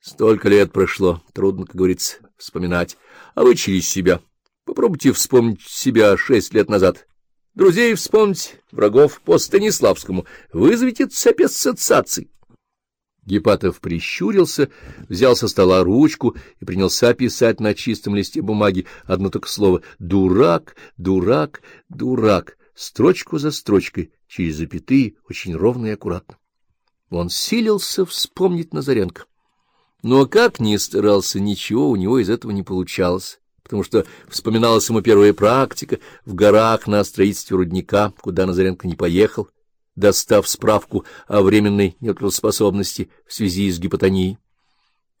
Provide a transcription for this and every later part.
Столько лет прошло, трудно, как говорится, вспоминать. А вы через себя. Попробуйте вспомнить себя шесть лет назад. Друзей вспомнить, врагов по Станиславскому. Вызовите цепь ассоциаций. Гепатов прищурился, взял со стола ручку и принялся писать на чистом листе бумаги одно только слово «дурак, дурак, дурак», строчку за строчкой, через запятые, очень ровно и аккуратно. Он силился вспомнить Назаренко. Но как ни старался, ничего у него из этого не получалось, потому что вспоминалась ему первая практика в горах на строительстве рудника, куда Назаренко не поехал, достав справку о временной нетрудоспособности в связи с гипотонией.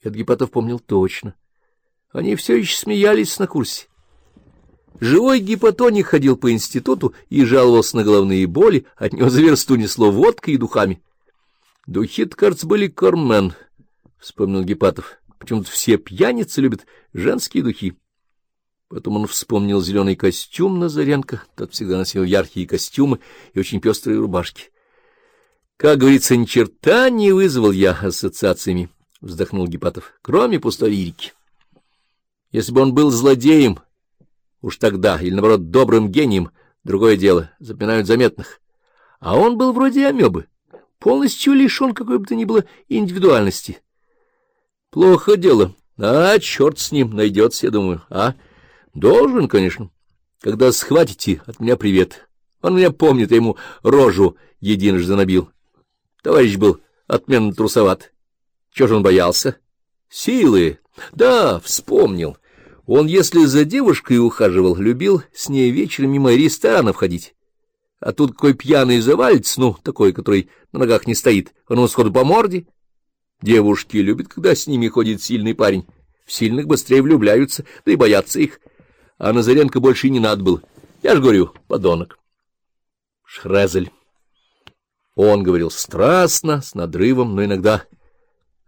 Этот Гипатов помнил точно. Они все еще смеялись на курсе. Живой гипотоник ходил по институту и жаловался на головные боли, от него за версту несло водкой и духами. Духи-то, кажется, были Кормен —— вспомнил Гепатов. Почему-то все пьяницы любят женские духи. Потом он вспомнил зеленый костюм Назаренко. Тот всегда носил яркие костюмы и очень пестрые рубашки. Как говорится, ни черта не вызвал я ассоциациями, — вздохнул Гепатов, — кроме пустой лирики. Если бы он был злодеем, уж тогда, или, наоборот, добрым гением, другое дело, запоминают заметных. А он был вроде амебы, полностью лишен какой бы то ни было индивидуальности. Плохо дело. А, черт с ним, найдется, я думаю. А, должен, конечно. Когда схватите, от меня привет. Он меня помнит, я ему рожу единожды набил. Товарищ был отменно трусоват. Чего же он боялся? Силы. Да, вспомнил. Он, если за девушкой ухаживал, любил с ней вечером мимо ресторана входить. А тут какой пьяный завалится, ну, такой, который на ногах не стоит, он ему сходу по морде. Девушки любят, когда с ними ходит сильный парень. В сильных быстрее влюбляются, да и боятся их. А Назаренко больше и не надо был. Я ж говорю, подонок. Шрезель. Он говорил страстно, с надрывом, но иногда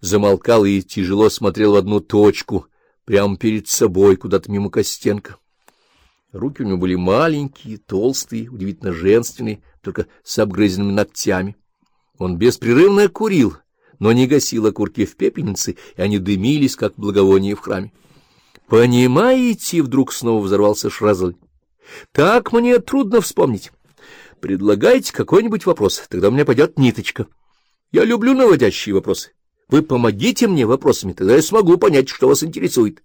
замолкал и тяжело смотрел в одну точку, прямо перед собой, куда-то мимо Костенко. Руки у него были маленькие, толстые, удивительно женственные, только с обгрызенными ногтями. Он беспрерывно курил, но не гасил окурки в пепельнице, и они дымились, как благовоние в храме. «Понимаете?» — вдруг снова взорвался Шразль. «Так мне трудно вспомнить. Предлагайте какой-нибудь вопрос, тогда у меня пойдет ниточка. Я люблю наводящие вопросы. Вы помогите мне вопросами, тогда я смогу понять, что вас интересует.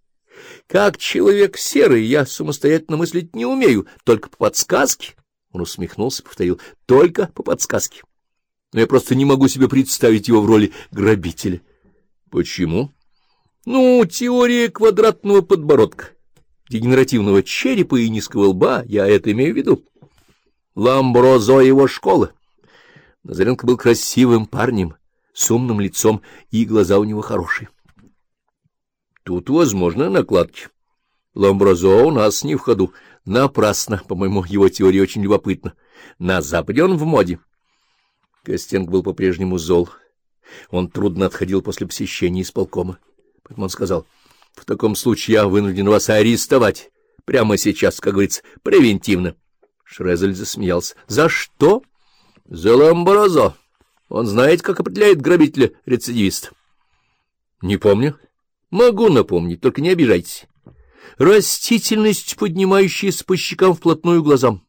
Как человек серый, я самостоятельно мыслить не умею, только по подсказке». Он усмехнулся и повторил, «только по подсказке» но я просто не могу себе представить его в роли грабителя. Почему? Ну, теория квадратного подбородка, дегенеративного черепа и низкого лба, я это имею в виду. Ламброзо его школа. Назаренко был красивым парнем, с умным лицом, и глаза у него хорошие. Тут, возможно, накладки. Ламброзо у нас не в ходу. Напрасно, по-моему, его теория очень любопытна. На Западе он в моде. Костенко был по-прежнему зол. Он трудно отходил после посещения исполкома. Поэтому он сказал, — В таком случае я вынужден вас арестовать. Прямо сейчас, как говорится, превентивно. Шрезель засмеялся. — За что? — За ламборозо. Он знает, как определяет грабителя-рецидивиста. — Не помню. — Могу напомнить, только не обижайтесь. Растительность, поднимающаяся по щекам вплотную глазам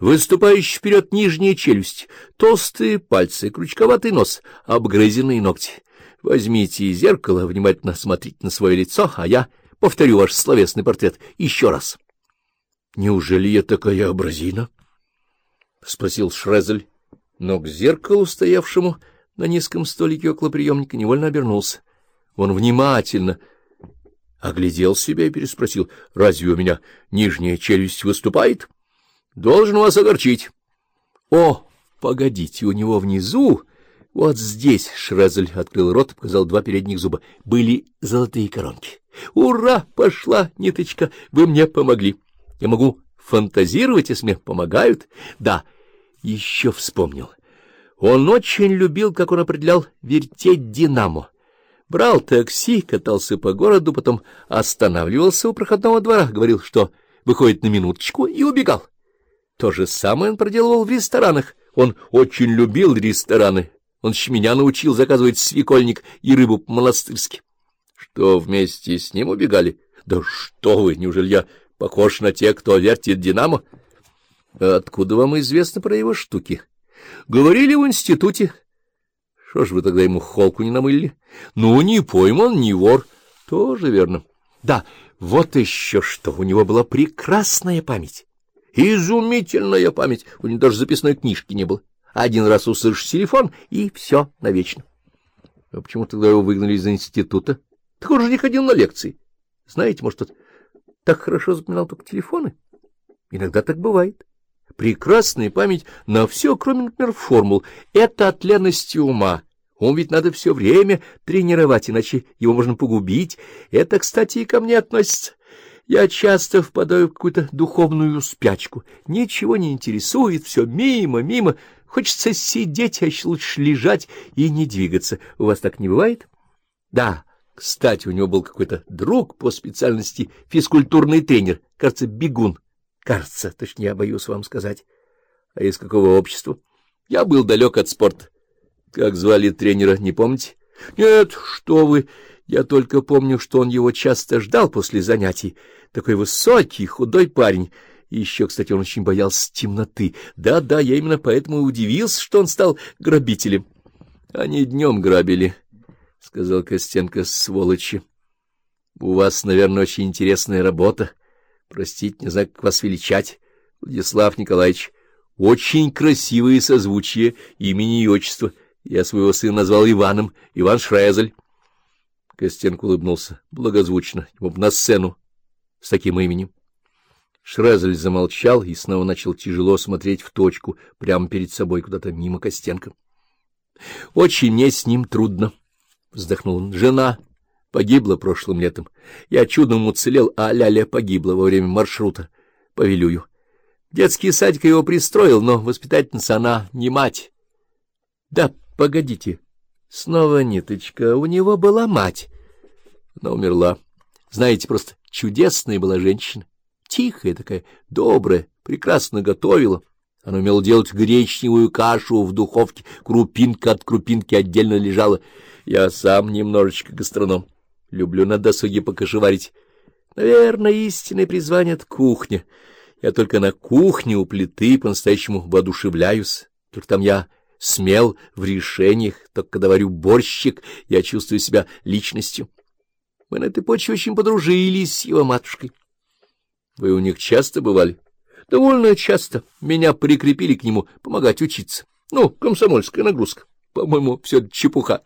выступающая вперед нижняя челюсть, толстые пальцы, крючковатый нос, обгрызенные ногти. Возьмите зеркало, внимательно смотрите на свое лицо, а я повторю ваш словесный портрет еще раз. — Неужели я такая образина? — спросил Шрезель, но к зеркалу, стоявшему на низком столике около приемника, невольно обернулся. Он внимательно оглядел себя и переспросил, — разве у меня нижняя челюсть выступает? — Должен вас огорчить. О, погодите, у него внизу, вот здесь, Шрезель открыл рот и показал два передних зуба, были золотые коронки. Ура, пошла ниточка, вы мне помогли. Я могу фантазировать, если мне помогают. Да, еще вспомнил. Он очень любил, как он определял, вертеть динамо. Брал такси, катался по городу, потом останавливался у проходного двора, говорил, что выходит на минуточку, и убегал. То же самое он проделывал в ресторанах. Он очень любил рестораны. Он еще меня научил заказывать свекольник и рыбу по-монастырски. Что, вместе с ним убегали? Да что вы, неужели я похож на тех, кто вертит «Динамо»? Откуда вам известно про его штуки? Говорили в институте. Что ж вы тогда ему холку не намылили? Ну, не пойман, не вор. Тоже верно. Да, вот еще что, у него была прекрасная память. Изумительная память. У него даже записной книжки не было. Один раз услышишь телефон, и все навечно. А почему тогда его выгнали из института? Так он же не ходил на лекции. Знаете, может, тот так хорошо запоминал только телефоны? Иногда так бывает. Прекрасная память на все, кроме, например, формул. Это от лености ума. Он ведь надо все время тренировать, иначе его можно погубить. Это, кстати, и ко мне относится. Я часто впадаю в какую-то духовную спячку. Ничего не интересует, все мимо, мимо. Хочется сидеть, а еще лучше лежать и не двигаться. У вас так не бывает? Да, кстати, у него был какой-то друг по специальности физкультурный тренер, кажется, бегун. Кажется, точнее, боюсь вам сказать. А из какого общества? Я был далек от спорта. Как звали тренера, не помните? Нет, что вы... Я только помню, что он его часто ждал после занятий. Такой высокий, худой парень. И еще, кстати, он очень боялся темноты. Да-да, я именно поэтому и удивился, что он стал грабителем. Они днем грабили, — сказал Костенко, — сволочи. У вас, наверное, очень интересная работа. Простите, не знаю, как вас величать, Владислав Николаевич. Очень красивые созвучие имени и отчества. Я своего сына назвал Иваном, Иван Шрезель. Костенко улыбнулся благозвучно, ему на сцену с таким именем. Шрезель замолчал и снова начал тяжело смотреть в точку, прямо перед собой, куда-то мимо Костенко. — Очень мне с ним трудно, — вздохнул он. — Жена погибла прошлым летом. Я чудом уцелел, а Ляля погибла во время маршрута по Вилюю. Детский садик его пристроил, но воспитательница она не мать. — Да, погодите, Снова ниточка. У него была мать. Она умерла. Знаете, просто чудесная была женщина. Тихая такая, добрая, прекрасно готовила. Она умела делать гречневую кашу в духовке, крупинка от крупинки отдельно лежала. Я сам немножечко гастроном. Люблю на досуге покашеварить. Наверное, истинное призвание — это кухня. Я только на кухне у плиты по-настоящему воодушевляюсь. Только там я смел в решениях, только когда говорю «борщик», я чувствую себя личностью. Мы на этой почве очень подружились с его матушкой. Вы у них часто бывали? Довольно часто. Меня прикрепили к нему помогать учиться. Ну, комсомольская нагрузка. По-моему, все чепуха.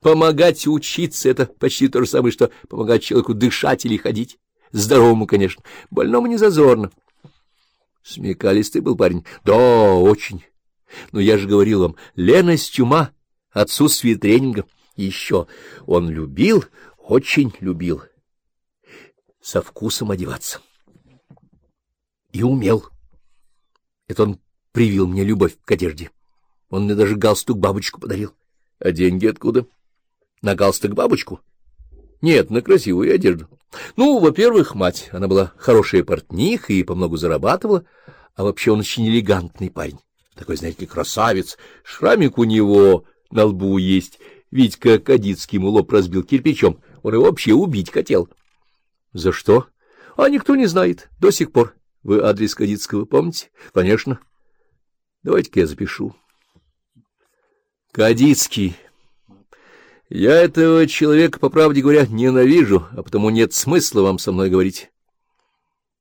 Помогать учиться — это почти то же самое, что помогать человеку дышать или ходить. Здоровому, конечно. Больному не зазорно. Смекалистый был парень. Да, очень. Но я же говорил вам, леность ума, отсутствие тренинга. Еще он любил, очень любил со вкусом одеваться. И умел. Это он привил мне любовь к одежде. Он мне даже галстук-бабочку подарил. А деньги откуда? На галстук-бабочку? Нет, на красивую одежду. Ну, во-первых, мать, она была хорошая портниха и помногу зарабатывала, а вообще он очень элегантный парень. Такой, знаете, красавец. Шрамик у него на лбу есть. Витька Кадицкий ему лоб разбил кирпичом. Он его вообще убить хотел. — За что? — А никто не знает. До сих пор. Вы адрес Кадицкого помните? — Конечно. Давайте-ка я запишу. — Кадицкий. Я этого человека, по правде говоря, ненавижу, а потому нет смысла вам со мной говорить.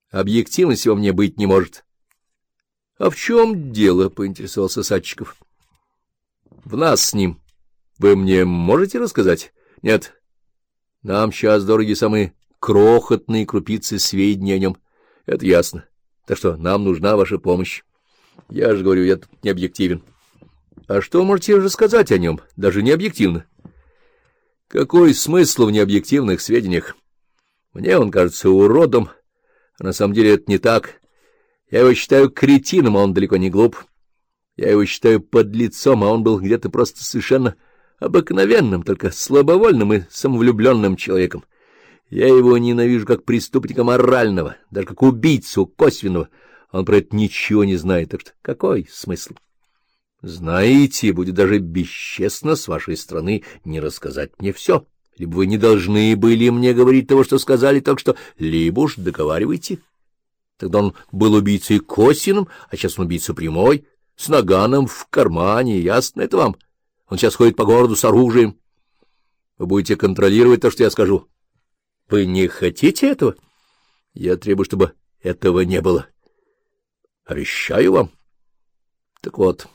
Объективности во мне быть не может. — А в чем дело? — поинтересовался Садчиков. — В нас с ним. Вы мне можете рассказать? — Нет. Нам сейчас дороги самые крохотные крупицы сведений о нем. Это ясно. Так что нам нужна ваша помощь. Я же говорю, я тут не объективен. А что можете рассказать о нем, даже не объективно? Какой смысл в необъективных сведениях? Мне он кажется уродом, а на самом деле это не так. Я его считаю кретином, а он далеко не глуп. Я его считаю подлецом, а он был где-то просто совершенно обыкновенным, только слабовольным и самовлюбленным человеком. Я его ненавижу как преступника морального, даже как убийцу косвенного. Он про это ничего не знает, так что какой смысл? Знаете, будет даже бесчестно с вашей стороны не рассказать мне все. Либо вы не должны были мне говорить того, что сказали, так что либо уж договаривайте. Тогда он был убийцей Косиным, а сейчас он убийца прямой, с наганом в кармане, ясно это вам? Он сейчас ходит по городу с оружием. Вы будете контролировать то, что я скажу. Вы не хотите этого? Я требую, чтобы этого не было. Обещаю вам. Так вот...